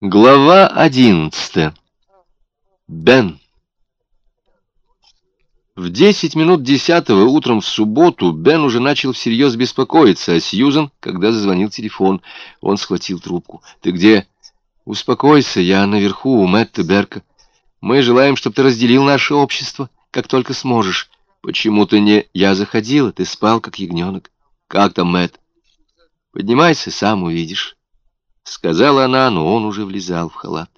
Глава одиннадцатая. Бен. В десять минут десятого утром в субботу Бен уже начал всерьез беспокоиться о Сьюзан, когда зазвонил телефон. Он схватил трубку. «Ты где?» «Успокойся, я наверху у Мэтта Берка. Мы желаем, чтобы ты разделил наше общество, как только сможешь. Почему ты не...» «Я заходила, ты спал, как ягненок. Как там, Мэтт?» «Поднимайся, сам увидишь». —— сказала она, но он уже влезал в халат.